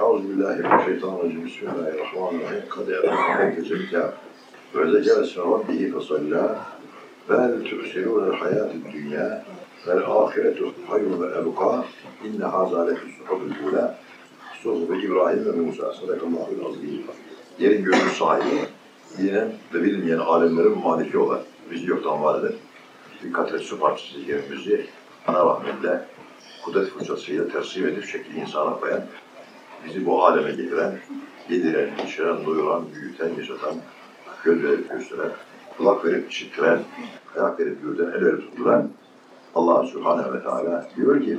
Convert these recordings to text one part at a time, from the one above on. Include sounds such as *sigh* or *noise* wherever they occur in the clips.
Euzubillahimineşşeytanirracim. Bismillahirrahmanirrahim. Kad efendim zekâ. Ve zekâ esme rabbihi fesallâ. Bel tü'sirûnel hayâtid dünyâ. Vel âhiretu hayrun ve ebukâ. İnne hâzâ lefü suhubul ûlâ. Suhubu İbrahim ve Musa. Sadakallahul azîm. Yerin gönül sahibi, bilinen ve bilinmeyen alemlerin maliki olan, bizi yoktan var eden, bir katret su parçası yerimizi ana rahmetle, kudret fırçasıyla tersif edip şekli insana koyan, bizi bu aleme getiren, yediren, içiren, doyuran, büyüten, yaşatan, göz verip gösteren, kulak verip işittiren, ayak verip yürüten, el verip tutturan Allah Subhanahu ve Teala diyor ki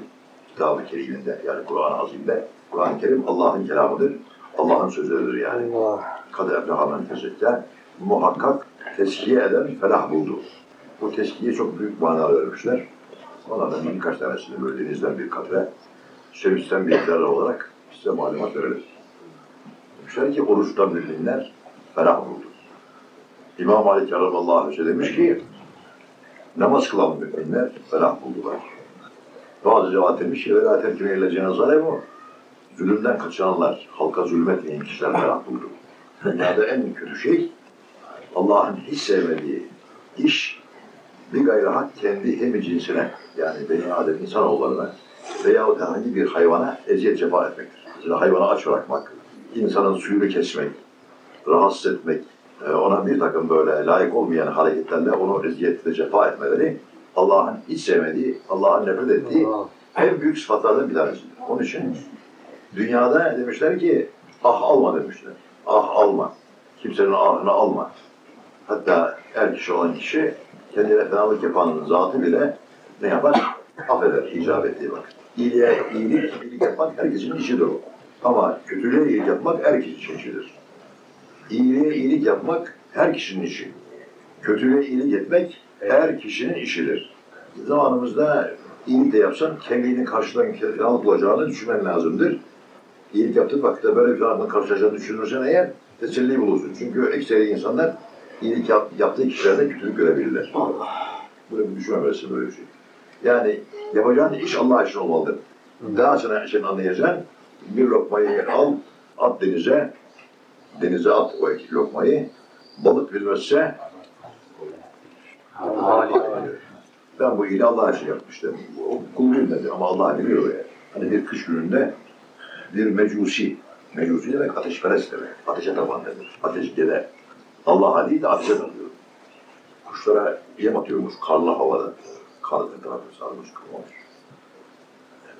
Kitab-ı Kerim'inde yani Kur'an-ı Azim'de Kur'an-ı Kerim Allah'ın kelamıdır. Allah'ın sözleridir yani. Kad eflahamen tezekke muhakkak teskiye eden felah buldu. Bu teskiye çok büyük mana vermişler. Onlardan birkaç tanesini böyle denizden bir katre, sevinçten bir olarak size malumat verelim. Demişler ki oruçtan müminler felah buldu. İmam Malik radıyallahu anh demiş ki namaz kılan müminler felah buldular. Bazı cevap demiş ki velâ terkine ile cenazale bu. Zulümden kaçanlar, halka zulmetmeyen kişiler felah buldu. Dünyada en kötü şey Allah'ın hiç sevmediği iş bir gayrı hak kendi hemi cinsine yani beni adem insanoğullarına veyahut herhangi bir hayvana eziyet cefa etmektir. Mesela hayvanı aç bırakmak, insanın suyunu kesmek, rahatsız etmek, e, ona bir takım böyle layık olmayan hareketlerle onu eziyet cefa etmeleri Allah'ın hiç sevmediği, Allah'ın nefret ettiği en büyük sıfatlardan bir tanesidir. Onun için dünyada demişler ki ah alma demişler. Ah alma. Kimsenin ahını alma. Hatta er kişi olan kişi kendine fenalık yapanın zatı bile ne yapar? Affeder icap ettiği vakit. İyiliğe iyilik, iyilik yapmak herkesin işidir o. Ama kötülüğe iyilik yapmak herkes için işidir. İyiliğe iyilik yapmak her kişinin işi. Kötülüğe iyilik etmek her kişinin işidir. Zamanımızda iyilik de yapsan kendini karşıdan fenalık olacağını düşünmen lazımdır. İyilik yaptığın vakitte böyle bir fenalıkla karşılaşacağını düşünürsen eğer teselli bulursun. Çünkü ekseri insanlar iyilik yap, yaptığı kişilerde kötülük görebilirler. Böyle bir düşünmemesi böyle bir şey. Yani yapacağın iş Allah için olmalıdır. Daha sonra için anlayacaksın. Bir lokmayı al, at denize, denize at o iki lokmayı. Balık bilmezse ben bu iyiliği Allah için yapmıştım. O kuluyum dedi ama Allah biliyor ya. Hani bir kış gününde bir mecusi, mecusi demek ateşperest demek. Ateşe taban demek. Ateş gele. Allah'a değil de ateşe dalıyor. Kuşlara yem atıyormuş karlı havada. Kar etrafı sarmış, kırmamış.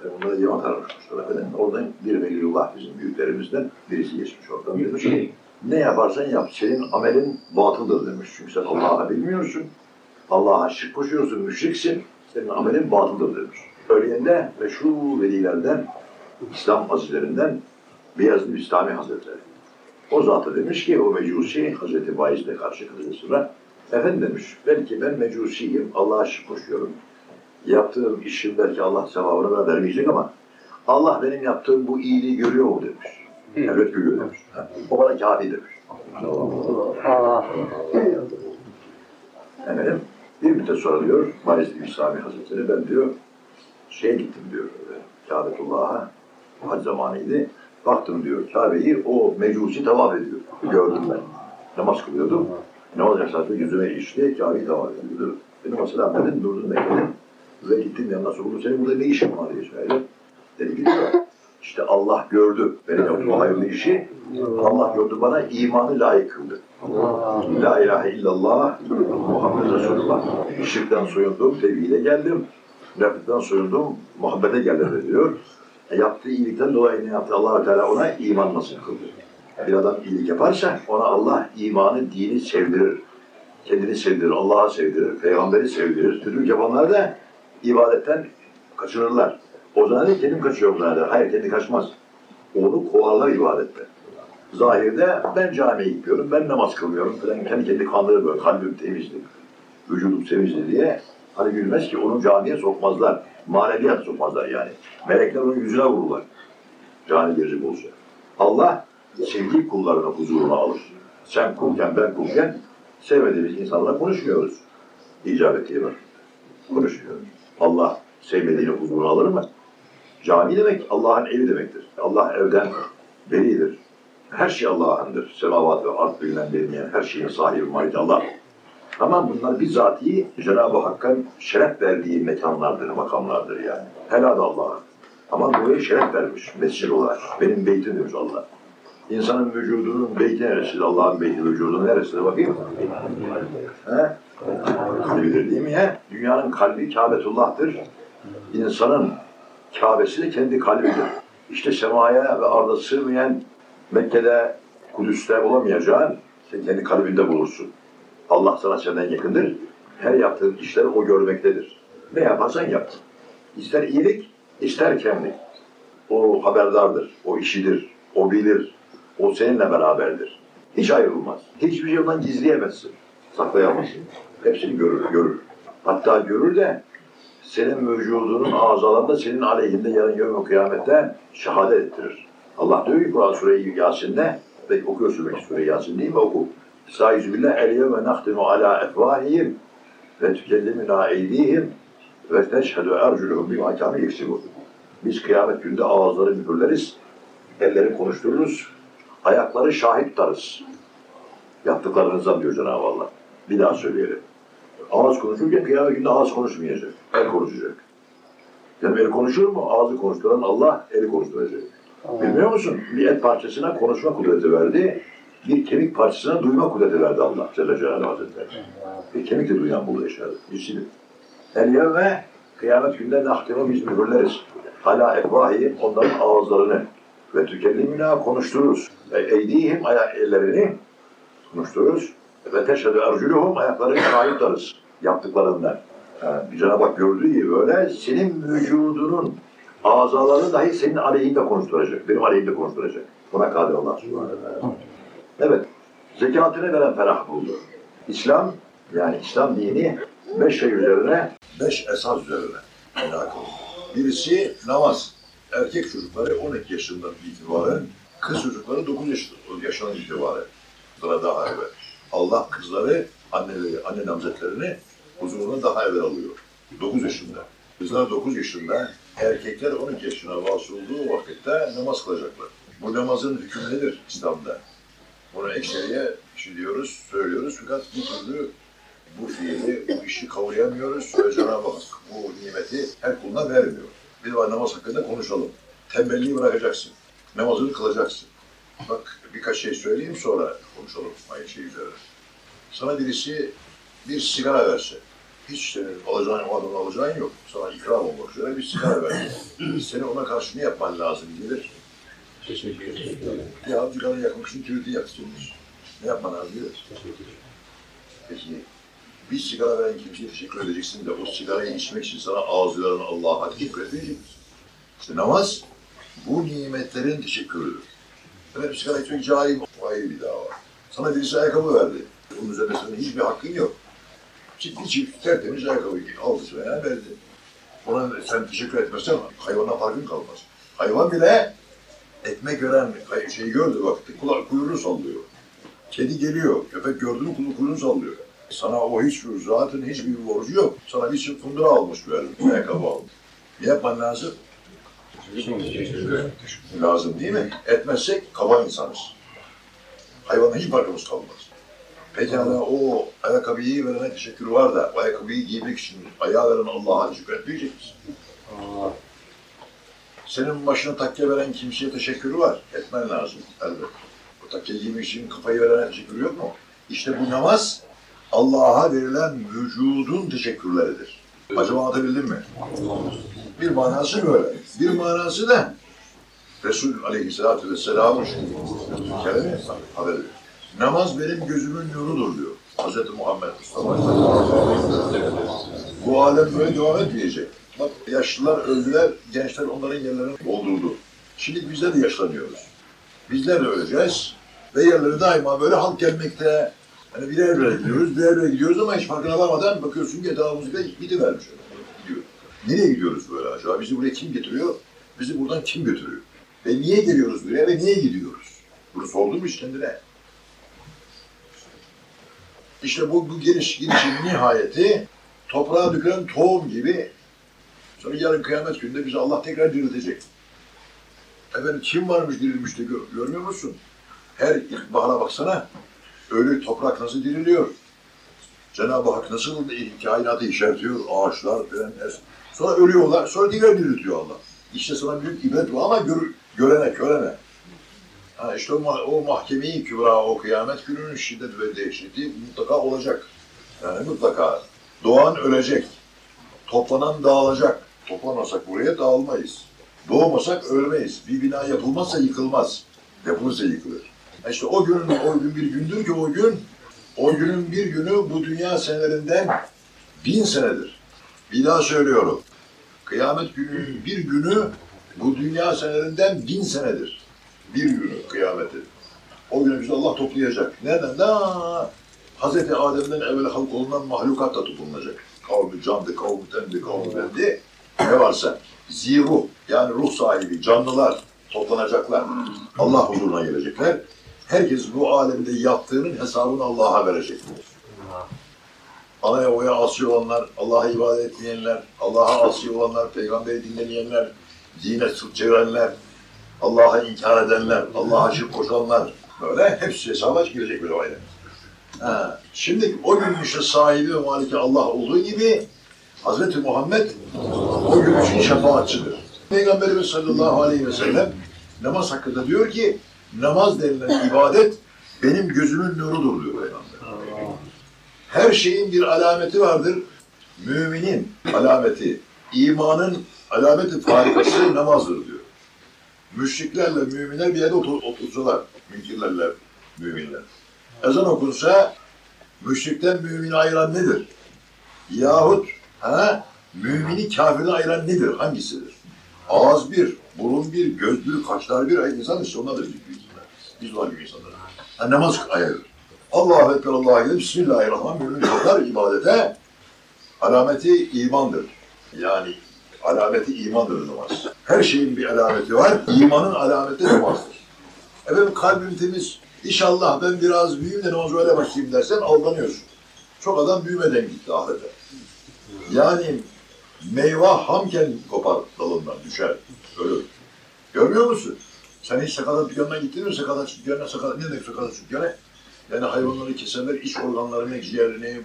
Ve onlara atarmış kuşlara falan. Oradan bir veliyullah bizim büyüklerimizden birisi geçmiş oradan. Demiş ki, ne yaparsan yap, senin amelin batıldır demiş. Çünkü sen Allah'a bilmiyorsun. Allah'a şirk koşuyorsun, müşriksin. Senin amelin batıldır demiş. Söyleyende meşhur velilerden, İslam azizlerinden Beyazlı Bistami Hazretleri. O zatı demiş ki o mecusi Hazreti Bayezid'e karşı kılıcı sıra efendim demiş belki ben mecusiyim Allah'a şirk koşuyorum. Yaptığım işin belki Allah sevabını bana vermeyecek ama Allah benim yaptığım bu iyiliği görüyor mu demiş. Evet görüyor demiş. O bana kafi demiş. Efendim bir müddet sonra diyor Bayezid İslami Hazretleri ben diyor şeye gittim diyor Kâbetullah'a hac zamanıydı. Baktım diyor Kabe'yi o mecusi tavaf ediyor. Gördüm ben. Namaz kılıyordum. Ne olacak zaten yüzüme işti Kabe'yi tavaf ediyordu. Benim mesela dedim durdum bekledim. Ve gittim yanına sordum senin burada ne işin var diye söyledim. Dedi ki diyor işte Allah gördü benim yaptığım hayırlı işi. Allah gördü bana imanı layık kıldı. La ilahe illallah Muhammed Resulullah. Şirkten soyundum, tevhide geldim. Nefretten soyundum, muhabbete geldim diyor. E, yaptığı iyilikten dolayı ne yaptı? allah Teala ona iman nasip kıldı. Bir adam iyilik yaparsa ona Allah imanı, dini sevdirir. Kendini sevdirir, Allah'a sevdirir, peygamberi sevdirir. Kötülük yapanlar da ibadetten kaçınırlar. O zaman kendim kaçıyorum zaten. Hayır kendi kaçmaz. Onu kovarlar ibadette. Zahirde ben camiye gitmiyorum, ben namaz kılmıyorum falan. Kendi kendi kandırır böyle, kalbim temizdi, vücudum temizdi diye. Hani bilmez ki onu camiye sokmazlar. Maneviyat sokmazlar yani. Melekler onun yüzüne vururlar. Cani girecek olsa. Allah sevdiği kullarına huzuruna alır. Sen kulken ben kulken sevmediğimiz insanlarla konuşmuyoruz. Var. Konuşmuyoruz. Allah sevmediğini huzuruna alır mı? Cami demek Allah'ın evi demektir. Allah evden Beridir. Her şey Allah'ındır. Semavat ve art bilinen bilmeyen her şeyin sahibi malik Allah. Ama bunlar bizatihi Cenab-ı Hakk'ın şeref verdiği mekanlardır, makamlardır yani. Helal Allah'a. Ama buraya şeref vermiş mescid olarak. Benim beytim demiş Allah. İnsanın vücudunun beyti neresi? Allah'ın beyti vücudu neresi? Bakayım. He? Kalbidir değil mi ya? Dünyanın kalbi Kabetullah'tır. İnsanın Kabe'si de kendi kalbidir. İşte semaya ve arda sığmayan Mekke'de, Kudüs'te bulamayacağın sen kendi kalbinde bulursun. Allah sana senden yakındır. Her yaptığın işleri o görmektedir. Ne yaparsan yap. İster iyilik, ister kemlik. O haberdardır, o işidir, o bilir, o seninle beraberdir. Hiç ayrılmaz. Hiçbir şey ondan gizleyemezsin. Saklayamazsın. Hepsini görür, görür. Hatta görür de senin vücudunun azalarında senin aleyhinde yarın yevmi kıyamette şehadet ettirir. Allah diyor ki Kur'an Sure-i Yasin'de ve okuyorsun belki Sure-i Yasin değil mi? Oku. Estaizu billah el yevme nahtimu ala efvahihim ve tükellimina eydihim ve teşhedü erculuhum bima kâme yeksibun. Biz kıyamet günde ağızları mühürleriz, elleri konuştururuz, ayakları şahit tutarız. Yaptıklarınızdan diyor Cenab-ı Allah. Bir daha söyleyelim. Ağız konuşurken kıyamet günde ağız konuşmayacak. El konuşacak. Yani el konuşur mu? Ağzı konuşturan Allah eli konuşturacak. Bilmiyor musun? Bir et parçasına konuşma kudreti verdi. Bir kemik parçasına duyma kudreti verdi Allah Celle Celaluhu Hazretleri. Bir kemik de duyan burada yaşadı. Yüzünü. El yevme kıyamet günde nahtimu biz mühürleriz. Hala efvahi onların ağızlarını ve tükellimina konuştururuz. Eydihim ayak ellerini konuştururuz. Ve teşhedü erculuhum ayaklarını şahit tutarız yaptıklarından. Yani Cenab-ı Hak gördüğü gibi böyle senin vücudunun azaları dahi senin aleyhinde konuşturacak. Benim aleyhimde konuşturacak. Buna kadir Allah Evet. Zekatını veren ferah buldu. İslam yani İslam dini beş şey üzerine, beş esas üzerine helak oldu. Birisi namaz. Erkek çocukları 12 yaşından itibaren, kız çocukları 9 yaş, yaşından itibaren. Sonra daha evvel. Allah kızları, anneleri, anne namzetlerini huzuruna daha evvel alıyor. 9 yaşında. Kızlar 9 yaşında, erkekler 12 yaşına vasıl vakitte namaz kılacaklar. Bu namazın hükmü nedir İslam'da? Bunu ekseriye diyoruz, söylüyoruz fakat bir türlü bu fiili, bu işi kavrayamıyoruz ve Cenab-ı Hak bu nimeti her kuluna vermiyor. Bir var namaz hakkında konuşalım. Tembelliği bırakacaksın. Namazını kılacaksın. Bak birkaç şey söyleyeyim sonra konuşalım aynı şey üzerine. Sana birisi bir sigara verse, hiç senin alacağın, o adamın alacağın yok. Sana ikram olmak üzere bir sigara verse. *clears throat* Senin ona karşı ne yapman lazım gelir? Teşekkür ederim. Ya sigara yakmak için tüyütü yaksınız. Ne yapman lazım gelir? Peki bir sigara veren kimseye teşekkür edeceksin de o sigarayı içmek için sana ağzılarını Allah'a teşekkür etmeyecek misin? İşte namaz bu nimetlerin teşekkürüdür. Evet sigara içmek cahil, ayrı bir dava. Sana birisi ayakkabı verdi. Onun üzerine senin hiçbir hakkın yok. Çift çift tertemiz ayakkabı aldı veya verdi. Ona sen teşekkür etmezsen hayvana farkın kalmaz. Hayvan bile ekmek veren şeyi gördü bak kulak kuyruğunu sallıyor. Kedi geliyor, köpek gördü mü kulu kuyruğunu sallıyor. Sana o hiç zaten hiçbir borcu yok. Sana bir fundura almış böyle, ayakkabı almış. Ne yapman lazım? Lazım değil mi? Etmezsek kaba insanız. Hayvana hiç farkımız kalmaz. Pekala o ayakkabıyı verene teşekkür var da, o ayakkabıyı giymek için ayağı veren Allah'a teşekkür etmeyecek misin? Senin başına takke veren kimseye teşekkürü var. Etmen lazım elbette. O takke giymek için kafayı verene teşekkürü yok mu? İşte bu namaz Allah'a verilen vücudun teşekkürleridir. Acaba anlatabildim mi? Bir manası böyle. Bir manası da Resul Aleyhisselatü Vesselam'ın kelime haber veriyor. Namaz benim gözümün nurudur diyor. Hz. Muhammed Mustafa. Bu alem böyle devam etmeyecek. Bak yaşlılar öldüler, gençler onların yerlerini doldurdu. Şimdi bizler de yaşlanıyoruz. Bizler de öleceğiz ve yerleri daima böyle halk gelmekte. Hani bir evre gidiyoruz, bir evre gidiyoruz ama hiç farkına varmadan bakıyorsun ki etrafımızda bitivermiş öyle. Nereye gidiyoruz böyle acaba? Bizi buraya kim getiriyor? Bizi buradan kim götürüyor? Ve niye geliyoruz buraya ve niye gidiyoruz? Bunu sordun mu hiç kendine? İşte bu, bu geliş, gidişin nihayeti toprağa dökülen tohum gibi sonra yarın kıyamet gününde bizi Allah tekrar diriltecek. Efendim kim varmış dirilmişte gör, görmüyor musun? Her ilkbahara baksana. Ölü toprak nasıl diriliyor? Cenab-ı Hak nasıl kainatı işaretiyor, ağaçlar falan. Sonra ölüyorlar, sonra diğer diriltiyor Allah. İşte sana büyük ibret var ama gör, görene, körene. Ha işte o, ma- o mahkemeyi kübra, o kıyamet gününün şiddet ve dehşeti mutlaka olacak. Yani mutlaka. Doğan ölecek. Toplanan dağılacak. Toplanmasak buraya dağılmayız. Doğmasak ölmeyiz. Bir bina yapılmazsa yıkılmaz. Yapılırsa yıkılır. İşte o gün, o gün bir gündür ki o gün, o günün bir günü bu dünya senelerinden bin senedir. Bir daha söylüyorum. Kıyamet gününün bir günü bu dünya senelerinden bin senedir. Bir günü kıyameti. O günü bizi Allah toplayacak. Nereden? Da Hazreti Adem'den evvel halk olunan mahlukat da toplanacak. Kavmi candı, kavmi tendi, kavmi bendi. Ne varsa. Ziruh yani ruh sahibi, canlılar toplanacaklar. Allah huzuruna gelecekler. Herkes bu alemde yaptığının hesabını Allah'a verecek. Anaya oya asi olanlar, Allah'a ibadet etmeyenler, Allah'a asi olanlar, peygamberi dinlemeyenler, dine sırt çevirenler, Allah'a inkar edenler, Allah'a şirk koşanlar, böyle hepsi hesaba girecek böyle aile. Şimdi o gün işte sahibi ve maliki Allah olduğu gibi Hz. Muhammed o gün için şefaatçidir. Peygamberimiz sallallahu aleyhi ve sellem namaz hakkında diyor ki namaz denilen ibadet benim gözümün nurudur diyor Peygamber. Her şeyin bir alameti vardır. Müminin alameti, imanın alameti farikası *laughs* namazdır diyor. Müşriklerle müminler bir yerde otur, otursalar, münkirlerle müminler. Ezan okunsa müşrikten mümini ayıran nedir? Yahut ha, mümini kafirden ayıran nedir? Hangisidir? Ağız bir, burun bir, göz bir, kaşlar bir. Ay, insan işte onlardır büyük insanlar. Biz var gibi insanlar. Ha, namaz ayırır. Allahu Ekber, Allah'a gidelim. Bismillahirrahmanirrahim. Kalkar ibadete. Alameti imandır. Yani alameti imandır namaz. Her şeyin bir alameti var. İmanın alameti namazdır. Efendim kalbim temiz. İnşallah ben biraz büyüyeyim de namaz öyle başlayayım dersen aldanıyorsun. Çok adam büyümeden gitti ahirete. Yani meyve hamken kopar dalından, düşer, ölür. Görmüyor musun? Sen hiç sakatat dükkanına gittin mi? Sakatat dükkanına, sakatat, ne demek sakatat dükkanı? Yani hayvanları kesenler iç organlarını, ciğerini,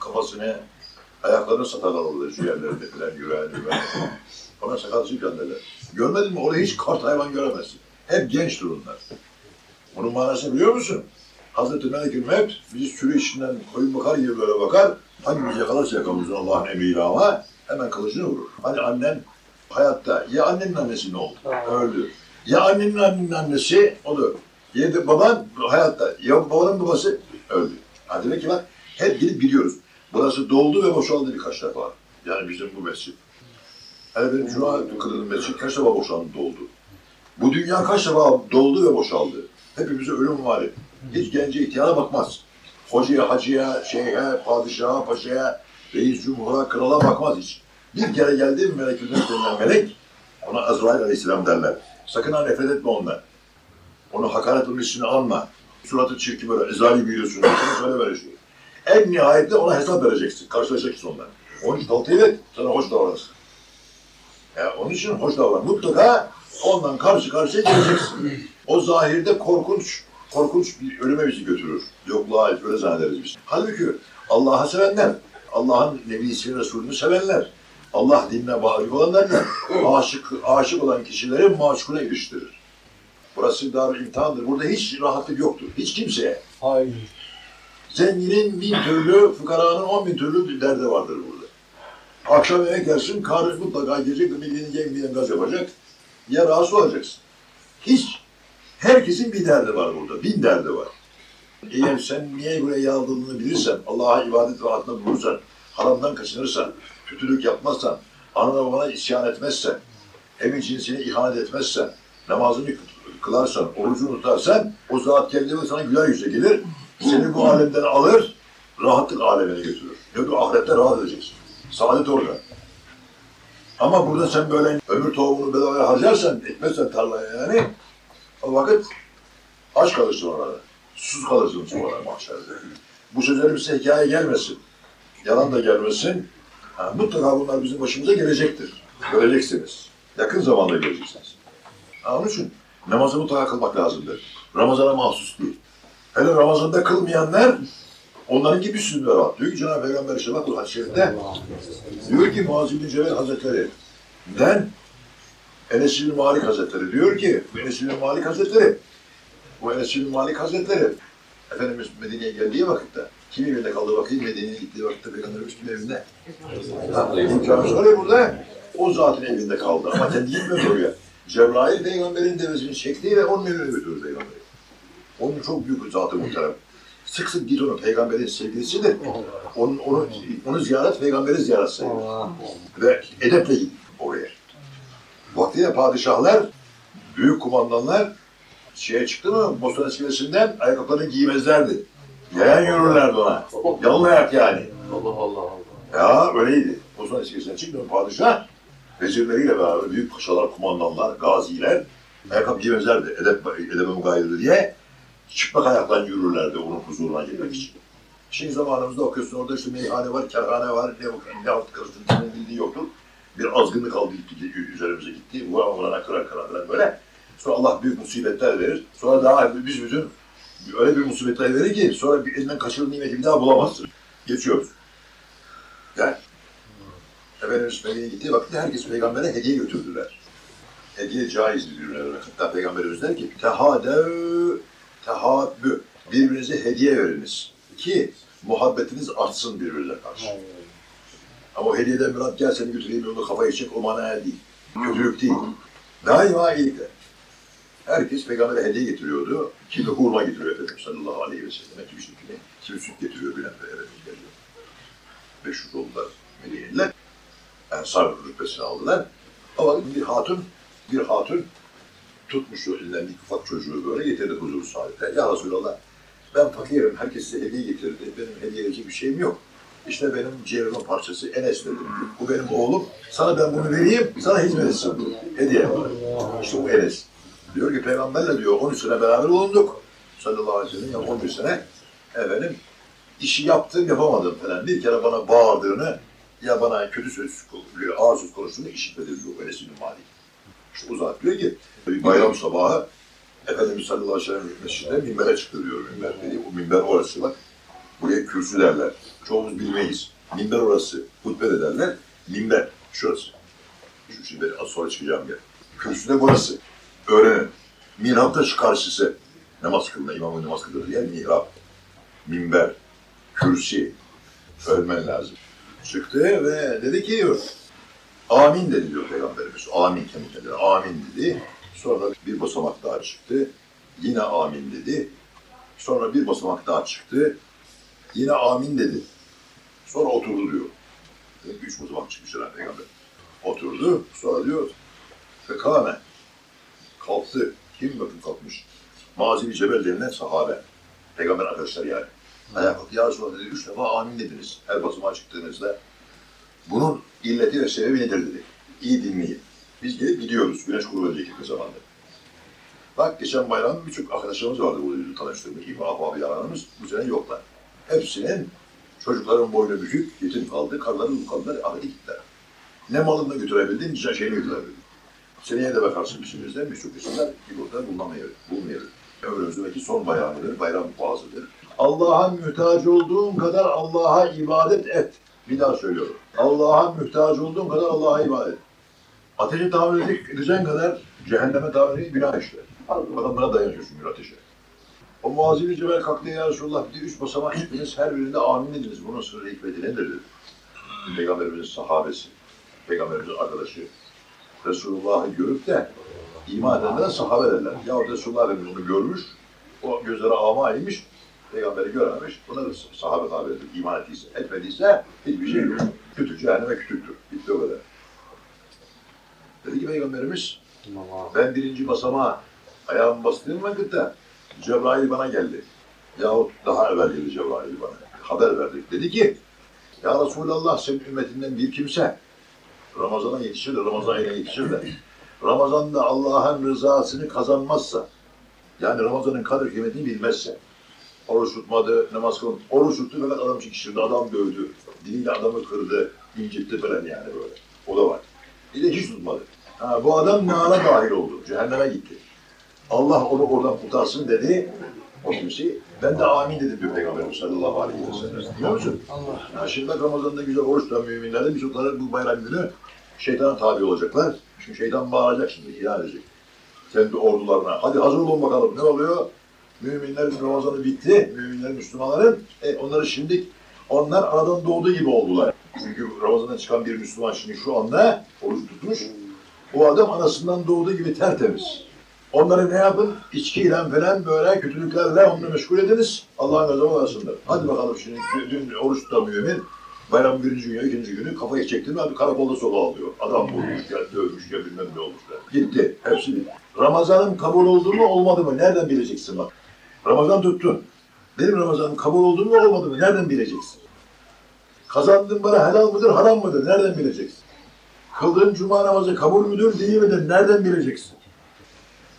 kafasını, ayaklarını satarlar orada, ciğerlerini falan, yüreğini falan. Ona sakatat dükkanı derler. Görmedin mi? Orada hiç kart hayvan göremezsin. Hep gençtir onlar. Bunun manasını biliyor musun? Hazreti Melek-i Mevt bizi sürü içinden koyun bakar gibi böyle bakar. Hangimiz yakalarsa yakamızın Allah'ın emriyle ama hemen kılıcını vurur. Hani annen hayatta ya annenin annesi ne oldu? Öldü. Ya annenin annenin annesi o da da baban hayatta. Ya babanın babası öldü. Ha demek ki bak hep gidip biliyoruz. Burası doldu ve boşaldı birkaç defa. Yani bizim bu mescid. Hani benim Cuma kılınan mescid kaç defa boşaldı, doldu. Bu dünya kaç defa doldu ve boşaldı. Hepimize ölüm var. Hiç gence ihtiyara bakmaz. Hocaya, hacıya, şeyhe, padişaha, paşaya, reis, cumhura, krala bakmaz hiç. Bir kere geldi mi melek melek, ona Azrail aleyhisselam derler. Sakın ha nefret etme ondan. Onu hakaret üstüne alma. Suratı çirkin böyle, ezali biliyorsun. Sana söyle böyle şey. En nihayette ona hesap vereceksin. Karşılaşacaksın ondan. Onun için tavsiye et, sana hoş davranırsın. Ya onun için hoş davran. Mutlaka ondan karşı karşıya geleceksin. O zahirde korkunç, korkunç bir ölüme bizi götürür. Yokluğa öyle zannederiz biz. Halbuki Allah'ı sevenler, Allah'ın Nebisi Resulünü sevenler, Allah dinine bağlı olanlarla aşık, aşık olan kişileri maşkuna iliştirir. Burası dar imtihandır. Burada hiç rahatlık yoktur. Hiç kimseye. Hayır. Zenginin bin türlü, fukaranın on bin türlü derdi vardır burada. Akşam yemek yersin, karı mutlaka gelecek, bildiğin yemleyen gaz yapacak. Ya rahatsız olacaksın. Hiç. Herkesin bir derdi var burada, bin derdi var. Eğer sen niye buraya yağdığını bilirsen, Allah'a ibadet rahatına bulursan, haramdan kaçınırsan, kötülük yapmazsan, anana babana isyan etmezsen, evin cinsine ihanet etmezsen, namazını kılarsan, orucunu tutarsan, o zat kendi sana güler yüzle gelir, seni bu alemden alır, rahatlık alemine götürür. Çünkü ahirette rahat edeceksin. Saadet orada. Ama burada sen böyle ömür tohumunu bedavaya harcarsan, ekmezsen tarlaya yani, o vakit aç kalırsın orada. Susuz kalırsın sonra mahşerde. Bu sözlerim size hikaye gelmesin. Yalan da gelmesin. Ha, mutlaka bunlar bizim başımıza gelecektir. Göreceksiniz. Yakın zamanda göreceksiniz. Ha, Onun için namazı mutlaka kılmak lazımdır. Ramazana mahsus değil. Hele Ramazan'da kılmayanlar onların gibi sünnetler var. Diyor ki Cenab-ı Peygamber Şevak hadis-i şerifte diyor ki Muaz bin Cebel Hazretleri den Enes bin Malik Hazretleri diyor ki Enes bin Malik Hazretleri bu Enes bin Malik Hazretleri Efendimiz Medine'ye geldiği vakitte kim evinde kaldığı vakit Medine'ye gittiği vakitte Peygamberimiz kim evinde? İmkanı şöyle burada o zatın evinde kaldı ama kendi gitmedi oraya. Cebrail peygamberin devesini çekti ve onun evine götürdü peygamberi. Onun çok büyük bir zatı muhterem. Sık sık git onu peygamberin sevgilisidir. Onun, onu, onu ziyaret peygamberi ziyaret sayılır. Ve edeple git oraya. Vaktiyle padişahlar, büyük kumandanlar şeye çıktı mı Bosna iskelesinden ayakkabılarını giymezlerdi. Yayan yürürlerdi ona. Yalın ayak yani. Allah Allah Allah. Ya öyleydi. Osmanlı iskelesinden çıktı mı padişah vezirleriyle beraber büyük paşalar, kumandanlar, gaziler ayakkabı giymezlerdi. Edep, edebe mugayirdir diye çıplak ayaktan yürürlerdi onun huzuruna girmek için. Şimdi zamanımızda okuyorsun orada işte meyhane var, kerhane var, ne, ne alt karıştığını kimin bildiği yoktur. Bir azgınlık aldı gitti, üzerimize gitti. Vuran vurana kıra kıra kıra böyle. Sonra Allah büyük musibetler verir. Sonra daha biz bütün öyle bir musibetler verir ki sonra bir elinden kaçırılan nimeti bir daha bulamazsın. Geçiyoruz. Yani Efendimiz Mekke'ye gittiği vakitte herkes peygambere hediye götürdüler. Hediye caiz birbirine. Hatta peygamberimiz der ki tehadev tehabbü birbirinize hediye veriniz ki muhabbetiniz artsın birbirine karşı. Ama o hediyeden murat gel seni götüreyim onu kafayı çek o manaya değil. Kötülük değil. Daima iyilikler. Herkes peygambere hediye getiriyordu. Kimi hurma getiriyor Efendimiz sallallahu aleyhi ve sellem. Kimi süt, kimi, süt getiriyor bilen Efendimiz geliyor. Meşhur oldular Medineliler. Ensar rütbesini aldılar. Ama bir hatun, bir hatun tutmuştu elinden bir ufak çocuğu böyle getirdi huzuru saadete. Ya Resulallah ben fakirim, herkes size hediye getirdi. Benim hediye edecek bir şeyim yok. İşte benim ciğerimin parçası Enes dedim. Bu benim oğlum. Sana ben bunu vereyim, sana hizmet etsin. Hediye var. İşte bu Enes. Diyor ki peygamberle diyor 13 sene beraber bulunduk. Sallallahu aleyhi ve sellem yani 11 sene. Efendim işi yaptım yapamadım falan. Bir kere bana bağırdığını ya bana kötü söz, ağır söz konuştuğunu işitmedim diyor Enes bin Malik. İşte o zat diyor ki bayram sabahı Efendimiz sallallahu aleyhi ve sellem mescidinde minbere çıktı diyor minber dedi. O minber orası bak. Buraya kürsü derler. Çoğumuz bilmeyiz. Minber orası. Hutbe de derler. Minber şurası. Şu şimdi az sonra çıkacağım gel. Kürsü de burası. Öğrenin. Mihrap da şu karşısı. Namaz kılma, imamın namaz kıldığı yer mihrap. Minber, kürsi. Ölmen lazım. Çıktı ve dedi ki amin dedi diyor Peygamberimiz. Amin kendine. Amin dedi. Sonra bir basamak daha çıktı. Yine amin dedi. Sonra bir basamak daha çıktı. Yine amin dedi. Sonra oturdu diyor. Üç basamak çıkmış herhalde Peygamber. Oturdu. Sonra diyor fekâne. Kalktı. Kim bakın kalkmış? Mazini Cebel denilen sahabe. Peygamber arkadaşlar yani. Ayağa kalktı. Ya Resulallah dedi. Üç defa amin dediniz. Her basamağa çıktığınızda. Bunun illeti ve sebebi nedir dedi. İyi dinleyin. Biz gelip gidiyoruz. Güneş önceki bir zamanda. Bak geçen bayram birçok arkadaşlarımız vardı burada yüzü tanıştığımız. İfa abi aranımız bu sene yoklar. Hepsinin çocukların boynu bükük, yetim kaldı, karları kaldılar, ahire gittiler. Ne malını götürebildin, ne şeyini götürebildin. Seneye de bakarsın içimizde birçok isimler ki burada bulunamıyor, bulmuyor. Ömrümüzdeki son bayramıdır, bayram bazıdır. Allah'a muhtaç olduğun kadar Allah'a ibadet et. Bir daha söylüyorum. Allah'a muhtaç olduğun kadar Allah'a ibadet et. Ateşe tahammül edeceğin kadar cehenneme tahammül edip günah işler. Adamlara dayanıyorsun bir ateşe. O muazili Cebel kalktı ya Resulullah bir de üç basamak çıktınız her birinde amin dediniz. Bunun sırrı hikmeti nedir dedi. Peygamberimizin sahabesi, Peygamberimizin arkadaşı. Resulullah'ı görüp de iman edenlere sahabe derler. Ya Resulullah Efendimiz onu görmüş, o gözleri amaymış, Peygamberi görememiş. Buna da sahabe tabi edilir. İman ettiyse, etmediyse hiçbir şey yok. Kütük, cehenneme kütüktür. Bitti o kadar. Dedi ki Peygamberimiz, ben birinci basamağa ayağımı bastığım vakitte Cebrail bana geldi. Yahut daha evvel geldi Cebrail bana. Haber verdi. Dedi ki, Ya Resulallah senin ümmetinden bir kimse Ramazan'a yetişir de, Ramazan ayına yetişir de Ramazan'da Allah'ın rızasını kazanmazsa yani Ramazan'ın kadir kıymetini bilmezse oruç tutmadı, namaz kılmadı. Oruç tuttu fakat adam çekiştirdi, adam dövdü. Diliyle adamı kırdı, incitti falan yani böyle. O da var. Bir de hiç tutmadı. Ha, bu adam nara dahil oldu. Cehenneme gitti. Allah onu oradan kurtarsın dedi. O kimse. Ben de amin dedim diyor Peygamberimiz sallallahu aleyhi ve sellem. Biliyor musun? Allah. Ya şimdi Ramazan'da güzel oruç tutan müminler de birçokları bu bayram günü şeytana tabi olacaklar. Çünkü şeytan bağıracak şimdi, ilan edecek. Kendi ordularına. Hadi hazır olun bakalım. Ne oluyor? Müminlerin Ramazanı bitti. Müminlerin, Müslümanların. E, onları şimdi onlar aradan doğduğu gibi oldular. Çünkü Ramazan'dan çıkan bir Müslüman şimdi şu anda oruç tutmuş. O adam anasından doğduğu gibi tertemiz. Onları ne yapın? İçkiyle falan böyle kötülüklerle onunla meşgul ediniz. Allah'ın gazabı arasında. Hadi bakalım şimdi dün oruç tutan mümin bayram birinci günü, ikinci günü kafayı çekti mi abi karakolda sola alıyor. Adam vurmuş, ya dövmüş, ya bilmem ne olmuşlar. Gitti. Hepsi gitti. Ramazan'ın kabul oldu mu olmadı mı? Nereden bileceksin bak. Ramazan tuttun. Benim Ramazan'ım kabul oldu mu olmadı mı? Nereden bileceksin? Kazandığın para helal mıdır, haram mıdır? Nereden bileceksin? Kıldığın cuma namazı kabul müdür, değil midir? Nereden bileceksin?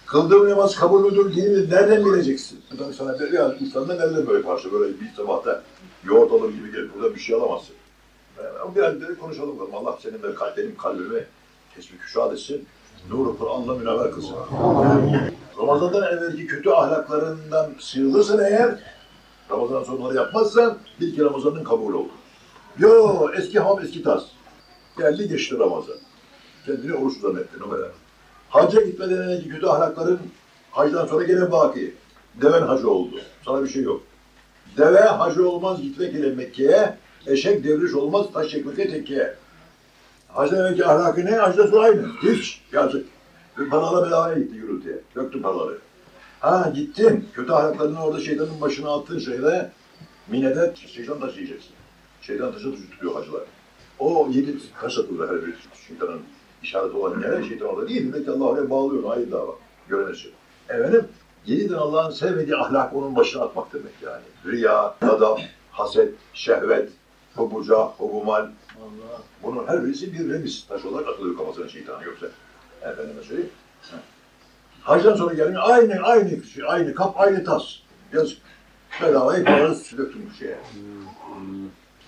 Kıldığın namaz kabul müdür, değil midir? Nereden bileceksin? Tabii sana der ya, insandan nereden böyle parça, böyle bir sabahta yoğurt alır gibi gelip burada bir şey alamazsın. Yani biraz dedi konuşalım bakalım. Allah senin kalp, benim kalbimi kesmi küşat etsin. Nuru Kur'an'la münevver kılsın. Ramazan'dan evvelki kötü ahlaklarından sıyrılırsan eğer, Ramazan sonları yapmazsan, bil ki Ramazan'ın kabul oldu. Yo eski ham eski tas. Geldi geçti Ramazan. Kendini oruç zannettin o kadar. Hacca gitmeden önceki kötü ahlakların hacdan sonra gene baki. Deven hacı oldu. Sana bir şey yok. Deve hacı olmaz gitmek ile Mekke'ye, eşek devriş olmaz taş çekmekle tekkeye. Hacdan önceki ahlakı ne? Hacdan sonra aynı. Hiç. Yazık. Paralar bedavaya gitti gürültüye. Döktü paraları. Ha gittin. Kötü ahlaklarını orada şeytanın başına attığın şeyle minede şeytan taşıyacaksın. Şeytan taşı tutuyor hacılar. O yedi taş atılır her bir şeytanın işareti olan yere şeytan orada değil. Demek ki Allah oraya bağlıyor. Hayır dava. Görene şey. Efendim yeniden Allah'ın sevmediği ahlak onun başına atmak demek yani. Riya, gadab, haset, şehvet, hubuca, hubumal. Allah. Bunun her birisi bir remis taş olarak atılıyor kafasına şeytanı yoksa. Efendime söyleyeyim. Hacdan sonra gelin aynı aynı şey, aynı kap aynı tas. Yazık. Bedavayı paraları döktüm bu şeye.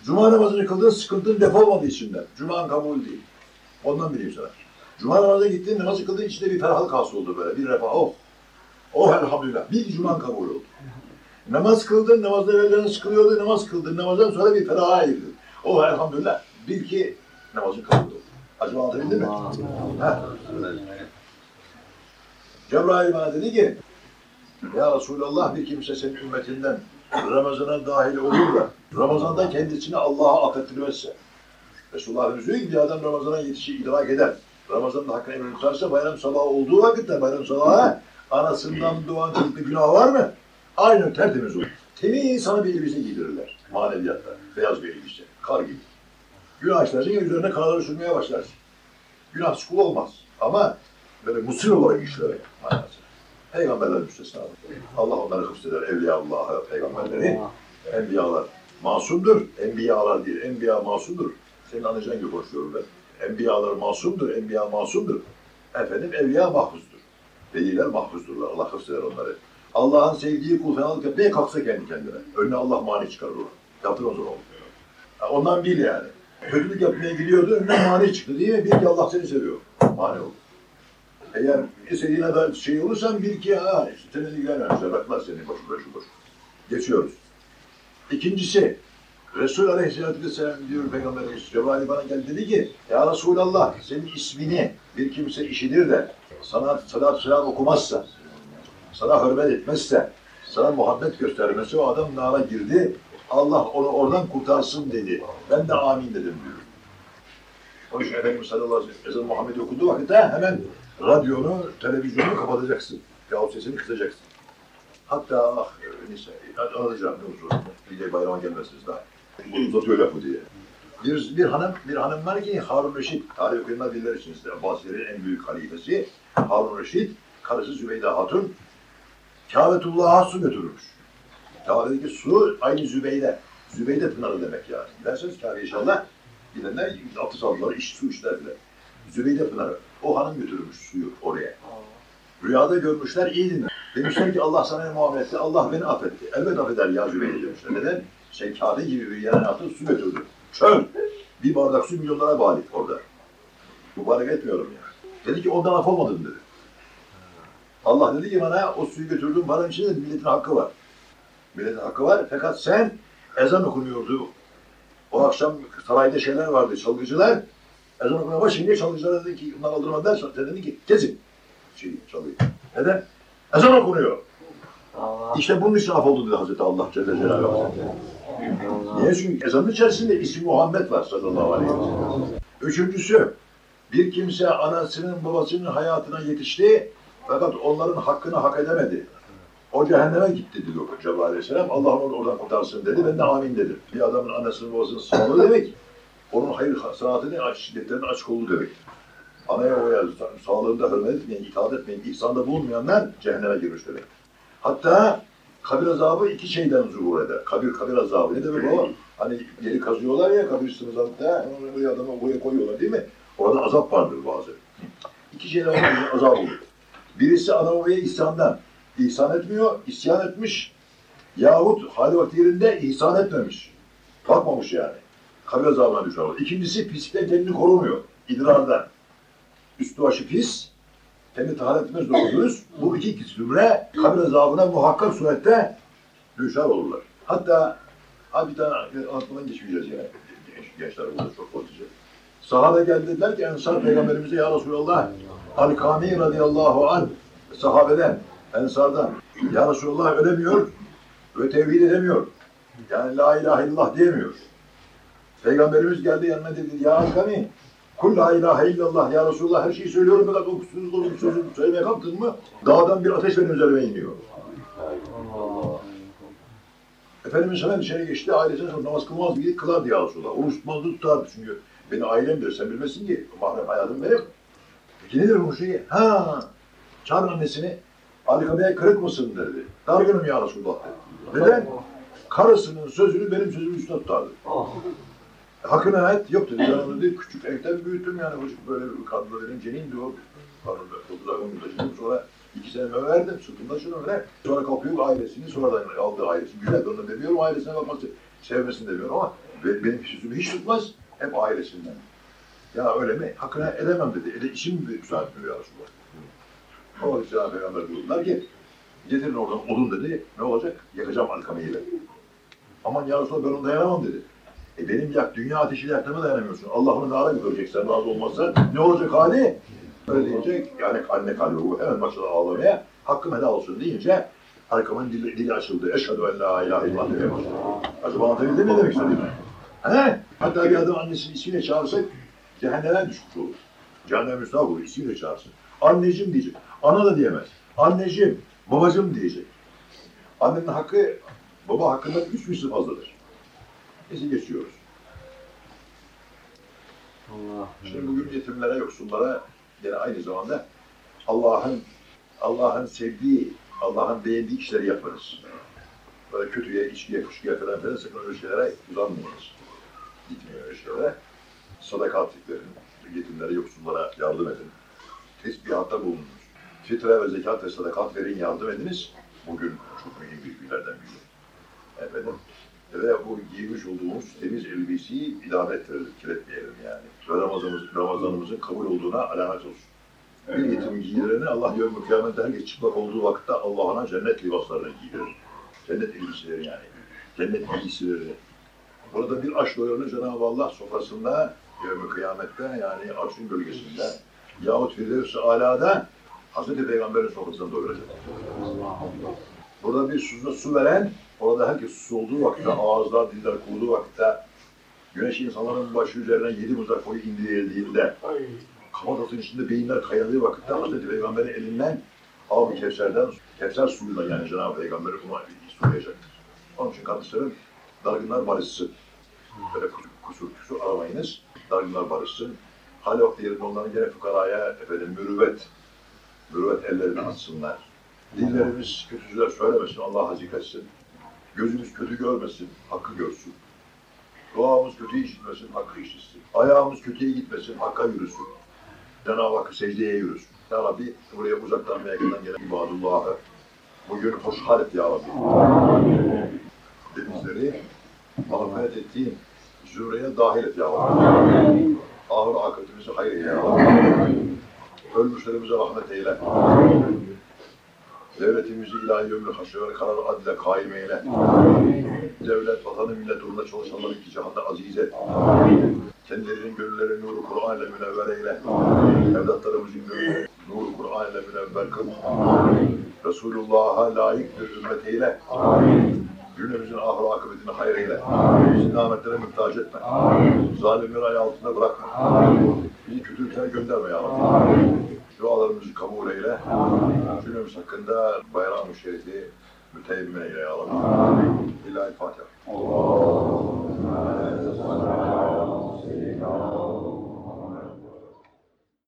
Cuma namazını kıldın, sıkıntın defolmadı içinden. Cuma'nın kabul değil. Ondan bileyim sana. Cuma namazına gittin, namazı kıldın, içinde bir ferahlık hasıl oldu böyle, bir refah. Oh! Oh elhamdülillah. Bir Cuma'nın kabul oldu. Namaz kıldın, namazda evvelden sıkılıyordu, namaz kıldın, namazdan sonra bir feraha girdin. Oh elhamdülillah. Bil ki namazın kabul oldu. Acaba anlatabildim mi? Ha. Cebrail bana dedi ki, Ya Resulallah bir kimse senin ümmetinden Ramazan'a dahil olur da Ramazan'da kendisini Allah'a affettirmezse Resulullah Efendimiz diyor ki bir adam Ramazan'a yetişi idrak eder. Ramazan'da hakkını emrini tutarsa bayram sabahı olduğu vakitte bayram sabahı anasından doğan çocukta günah var mı? Aynı tertemiz olur. Temiz sana bir elbise giydirirler maneviyatta. Beyaz bir elbise. Kar gibi. Günah işlersin ya üzerine karları sürmeye başlarsın. Günahsız kul olmaz. Ama böyle musil olarak işlere manası. Peygamberler müstesna. Allah onları hıfzeder. Evliyaullah, peygamberleri. Enbiyalar masumdur. Enbiyalar değil. Enbiya masumdur. Senin anlayacağın gibi konuşuyorum ben. Enbiyalar masumdur. Enbiya masumdur. Efendim evliya mahfuzdur. Veliler mahfuzdurlar. Allah hıfzeder onları. Allah'ın sevdiği kul fenalık yapmaya kalksa kendi kendine. Önüne Allah mani çıkarır onu. Yaptırmaz onu. Ha, Ondan bil yani. Kötülük yapmaya gidiyordu, önüne mani çıktı değil mi? Bil ki Allah seni seviyor. Mani oldu. Eğer istediğine de şey olursan bil ki ha, işte seni ilgilenmemişler, bırakmaz seni boşu boşu boşu. Geçiyoruz. İkincisi, Resul Aleyhisselatü Vesselam diyor Peygamberimiz Cebrail bana geldi dedi ki Ya Resulallah senin ismini bir kimse işidir de sana salat selam okumazsa, sana hürmet etmezse, sana muhabbet göstermezse o adam nara girdi. Allah onu oradan kurtarsın dedi. Ben de amin dedim diyor. O yüzden Efendimiz sallallahu aleyhi ve sellem ezan Muhammed'i okuduğu vakitte hemen radyonu, televizyonu kapatacaksın. Yahut sesini kısacaksın. Hatta ah, neyse, anlatacağım ne uzun. Bir de bayrama gelmezsiniz daha. Uzatıyor lafı diye. Bir, bir hanım, bir hanım var ki Harun Reşit, tarih okuyanlar bilir için işte Abbasilerin en büyük halifesi Harun Reşit, karısı Zübeyde Hatun, Kâbetullah'a su götürmüş. Kabe'deki su aynı Zübeyde. Zübeyde pınarı demek yani. Giderseniz Kabe inşallah, gidenler abdest aldılar, iş su içler bile. Zübeyde pınarı. O hanım götürmüş suyu oraya. Rüyada görmüşler, iyi dinle. Demişler ki Allah sana muamele etti, Allah beni affetti. Elbet affeder ya Zübeyde demişler. Neden? Sen Kabe gibi bir yere attın, su götürdün. Çöl. Bir bardak su milyonlara balik orada. Mübarek etmiyorum ya. Dedi ki ondan af olmadın dedi. Allah dedi ki bana o suyu götürdüğüm paranın içinde dedi, milletin hakkı var. Milletin hakkı var fakat sen ezan okunuyordu. O akşam sarayda şeyler vardı, çalgıcılar. Ezan okumaya başlayınca çalgıcılar dedi ki bunlar aldırmadılar. Sen dedi ki kesin. Şey, çalgıyı. Neden? Ezan okunuyor. İşte bunun için af oldu dedi Hazreti Allah Celle Celaluhu Hazretleri. Niye? Çünkü ezanın içerisinde ismi Muhammed var sallallahu aleyhi ve sellem. Üçüncüsü, bir kimse anasının babasının hayatına yetişti fakat onların hakkını hak edemedi. O cehenneme gitti dedi o Cebrail aleyhisselam. Allah onu oradan kurtarsın dedi. Ben de amin dedim. Bir adamın anasının babasının sağlığı demek, onun hayır sanatını, aç, şiddetlerinin açık olduğu demektir. Anaya babaya sağlığında hürmet etmeyen, itaat etmeyen, ihsanda bulunmayanlar cehenneme girmiş demek. Hatta kabir azabı iki şeyden zuhur eder. Kabir, kabir azabı ne demek o? Hani yeri kazıyorlar ya kabir sınırlarında, onu buraya adamı buraya koyuyorlar değil mi? Orada azap vardır bazı. İki şeyden azap olur. Birisi ana babaya ihsandan. İhsan etmiyor, isyan etmiş. Yahut hali vakti yerinde ihsan etmemiş. Kalkmamış yani. Kabir azabına düşer. İkincisi pislikten kendini korumuyor. İdrardan. Üstü başı pis, kendi taharet etmez doğruduruz. Bu iki zümre kabir azabına muhakkak surette düşer olurlar. Hatta ha bir tane aklından geçmeyeceğiz yani. Genç, gençler burada çok konuşacak. Sahabe geldi dediler ki Ensar Peygamberimize ya Resulallah Al-Kami radıyallahu anh sahabeden, Ensardan ya Resulallah ölemiyor ve tevhid edemiyor. Yani la ilahe illallah diyemiyor. Peygamberimiz geldi yanına dedi ya Al-Kami Kul la ilahe illallah ya Resulullah her şeyi söylüyorum fakat o sözü dolu sözü söylemeye kalktın mı dağdan bir ateş benim üzerime iniyor. Efendimiz hemen dışarı geçti, ailesine sonra namaz kılmaz diye kılar diye Resulullah. Oruç tutmazdı tutardı çünkü beni ailemdir, sen bilmesin ki mahrem hayatım benim. Peki nedir bu şey? Ha, çağır annesini, Alikabe'ye kırık mısın dedi. Dargınım ya Resulullah dedi. Neden? Karısının sözünü benim sözümün üstüne tutardı. Hakkına et yok dedi. Ben onu dedi, küçük evden büyüttüm yani çocuk böyle bir kadınla benim cenindi o. 9 ay 10 taşıdım sonra iki sene verdim sırtımda şunu öyle. Sonra kapıyor ailesini sonradan aldı ailesini. Güzel onu demiyorum ailesine bakması sevmesini demiyorum ama be- benim sözümü hiç tutmaz hep ailesinden. Ya öyle mi? Hakkına edemem dedi. Ede işim mi müsaade ya Resulullah. O Cenab-ı Peygamber buyurdular ki getirin oradan odun dedi. Ne olacak? Yakacağım alkameyle. Aman ya Resulallah ben onu dayanamam dedi. E benim yak, dünya ateşiyle yakmama dayanamıyorsun. Allah onu nara götürecek sen razı olmazsa ne olacak hali? Öyle deyince yani anne kalbi bu hemen başladı ağlamaya. Hakkım helal olsun deyince arkamın dili, dili açıldı. Eşhedü en la ilahe illallah demeye başladı. Acaba anlatabildim ne demek istediğimi? He? Hatta bir adam annesini ismiyle çağırsak cehenneme düşmüş olur. Cehennem müstahak olur ismiyle çağırsın. Anneciğim diyecek. Ana da diyemez. Anneciğim, babacığım diyecek. Annenin hakkı baba hakkından üç misli fazladır. Neyse geçiyoruz. Allah. Şimdi bugün yetimlere, yoksullara yine aynı zamanda Allah'ın Allah'ın sevdiği, Allah'ın beğendiği işleri yaparız. Böyle kötüye, içkiye, kuşkuya falan filan sakın öyle şeylere uzanmayınız. Gitmiyor öyle şeylere. Sadakat verin, yetimlere, yoksullara yardım edin. Tesbihatta bulununuz. Fitre ve zekat ve sadakat verin, yardım ediniz. Bugün çok mühim bir günlerden biri. Efendim, ve bu giymiş olduğumuz temiz elbiseyi idame ettirelim, kirletmeyelim yani. Ramazanımız, Ramazanımızın kabul olduğuna alamet olsun. Bir yetim giydireni Allah yevmi kıyamette herkes çıplak olduğu vakitte Allah'ına cennet libaslarını giydirir. Cennet elbiseleri yani. Cennet giysileri. Burada bir aş doyurunu Cenab-ı Allah sofrasında yevmi kıyamette yani arşın gölgesinde yahut Firdevs-i Ala'da Hazreti Peygamber'in sofrasında doyuracak. Burada bir suda su veren, orada herkes susuz olduğu vakitte, ağızlar, diller kuruduğu vakitte, güneş insanların başı üzerine yedi mızrak boyu indirildiğinde, kafatasının içinde beyinler kaynadığı vakitte Hazreti Peygamber'in elinden Av-ı Kevser'den, Kevser suyuyla yani Cenab-ı Peygamber ona sulayacaktır. Onun için kardeşlerim, dargınlar barışsın. Böyle kusur kusur aramayınız, dargınlar barışsın. Hali vakti yerinde onların gene fukaraya, efendim, mürüvvet, mürüvvet ellerini açsınlar. Dillerimiz kötü sözler söylemesin, Allah hazik etsin. Gözümüz kötü görmesin, hakkı görsün. Duamız kötü işitmesin, hakkı işitsin. Ayağımız kötüye gitmesin, hakka yürüsün. Cenab-ı Hakk'ı secdeye yürüsün. Ya Rabbi buraya uzaktan ve yakından gelen ibadullahı bugün hoşhal et Ya Rabbi. Denizleri mağfiret ettiğin zürreye dahil et Ya Rabbi. Ahir akıbetimizi hayır Ya Rabbi. Ölmüşlerimize rahmet eyle. Devletimizi ilahi ömrü haşır ve karar adile kaim eyle. Devlet, vatanı, millet uğruna çalışanları iki cihanda aziz et. Kendilerinin gönülleri nuru Kur'an ile münevver eyle. Evlatlarımızın gönülleri nuru Kur'an ile münevver kıl. Resulullah'a layık bir ümmet eyle. Cümlemizin ahir akıbetini hayır eyle. Bizi nimetlere muhtaç etme. Zalimleri ayağı altında bırakma. Bizi kötülüklere gönderme ya Rabbi. Dualarımızı kabul eyle. Cümlemiz hakkında bayram-ı şerifi müteyemmim eyle ya Rabbi. İlahi Fatiha. Seyyidina